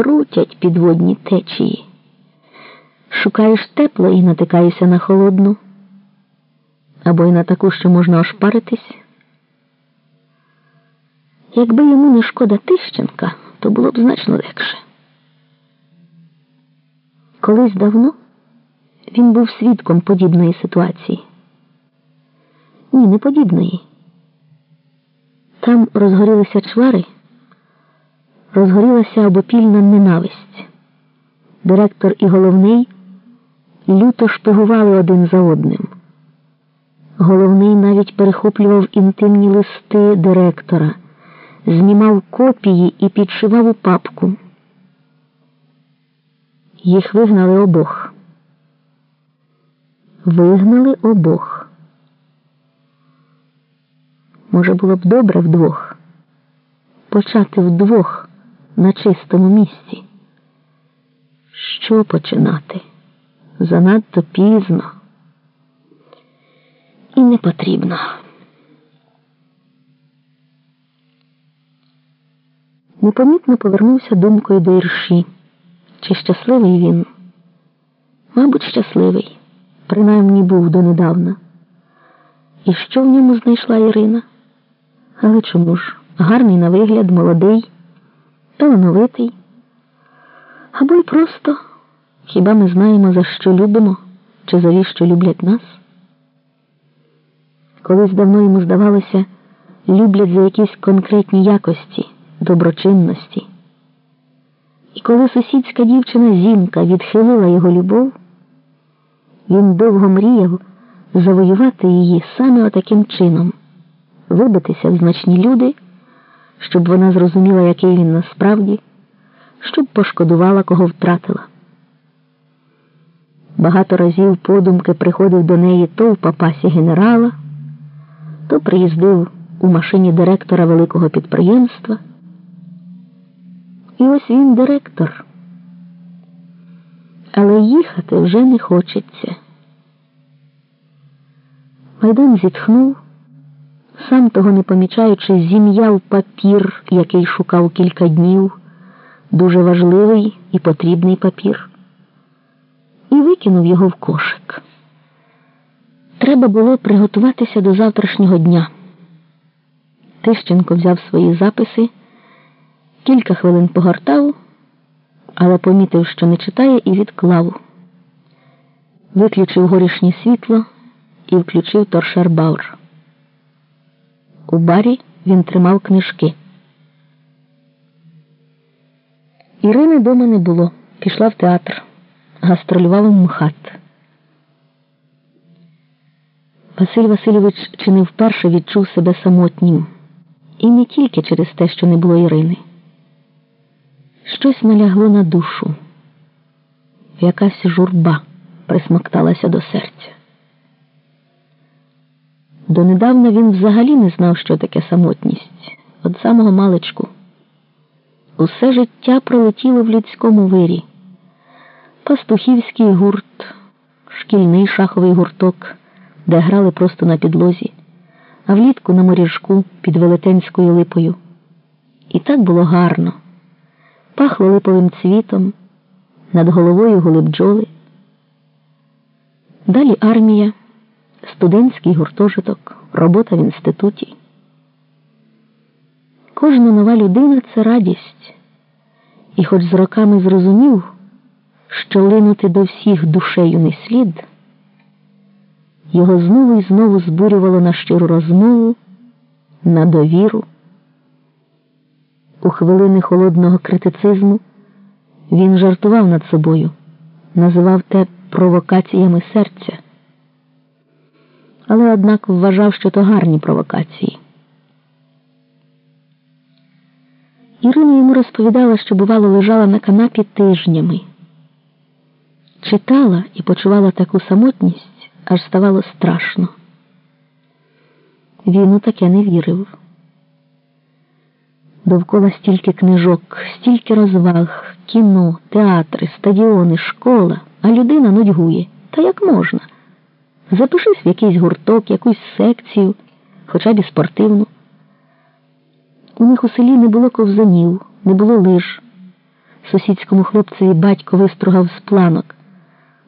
крутять підводні течії. Шукаєш тепло і натикаєшся на холодну, або й на таку, що можна ошпаритись. Якби йому не шкода Тищенка, то було б значно легше. Колись давно він був свідком подібної ситуації. Ні, не подібної. Там розгорілися чвари, розгорілася обопільна ненависть. Директор і головний люто шпигували один за одним. Головний навіть перехоплював інтимні листи директора, знімав копії і підшивав у папку. Їх вигнали обох. Вигнали обох. Може, було б добре вдвох почати вдвох на чистому місці. Що починати? Занадто пізно і не потрібно. Непомітно повернувся думкою до Ірші. Чи щасливий він? Мабуть, щасливий, принаймні був донедавна. І що в ньому знайшла Ірина? Але чому ж? Гарний на вигляд, молодий, талановитий. Або й просто хіба ми знаємо, за що любимо, чи за що люблять нас? Колись давно йому здавалося, люблять за якісь конкретні якості, доброчинності. І коли сусідська дівчина Зінка відхилила його любов, він довго мріяв завоювати її саме отаким чином, вибитися в значні люди, щоб вона зрозуміла, який він насправді, щоб пошкодувала, кого втратила. Багато разів подумки приходив до неї то в папасі генерала, то приїздив у машині директора великого підприємства. І ось він директор. Але їхати вже не хочеться. Майдан зітхнув, сам того не помічаючи, зім'яв папір, який шукав кілька днів, дуже важливий і потрібний папір, і викинув його в кошик. Треба було приготуватися до завтрашнього дня. Тищенко взяв свої записи, кілька хвилин погортав, але помітив, що не читає, і відклав. Виключив горішнє світло і включив торшер Баур. У барі він тримав книжки. Ірини дома не було. Пішла в театр, гастролював у МХАТ. Василь Васильович чи не вперше відчув себе самотнім. І не тільки через те, що не було Ірини. Щось налягло на душу, якась журба присмокталася до серця. Донедавна він взагалі не знав, що таке самотність від самого маличку. Усе життя пролетіло в людському вирі. Пастухівський гурт, шкільний шаховий гурток, де грали просто на підлозі, а влітку на моріжку під велетенською липою. І так було гарно. Пахло липовим цвітом, над головою гули бджоли. Далі армія, студентський гуртожиток, робота в інституті. Кожна нова людина це радість, і хоч з роками зрозумів, що линути до всіх душею не слід, його знову і знову збурювало на щиру розмову, на довіру. У хвилини холодного критицизму він жартував над собою, називав те провокаціями серця, але однак вважав, що то гарні провокації. Ірина йому розповідала, що, бувало, лежала на канапі тижнями, читала і почувала таку самотність, аж ставало страшно. Він у таке не вірив. Довкола стільки книжок, стільки розваг, кіно, театри, стадіони, школа, а людина нудьгує. Та як можна? Запишись в якийсь гурток, якусь секцію, хоча б і спортивну. У них у селі не було ковзанів, не було лиж. Сусідському хлопцеві батько вистругав з планок.